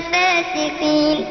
الفاسقين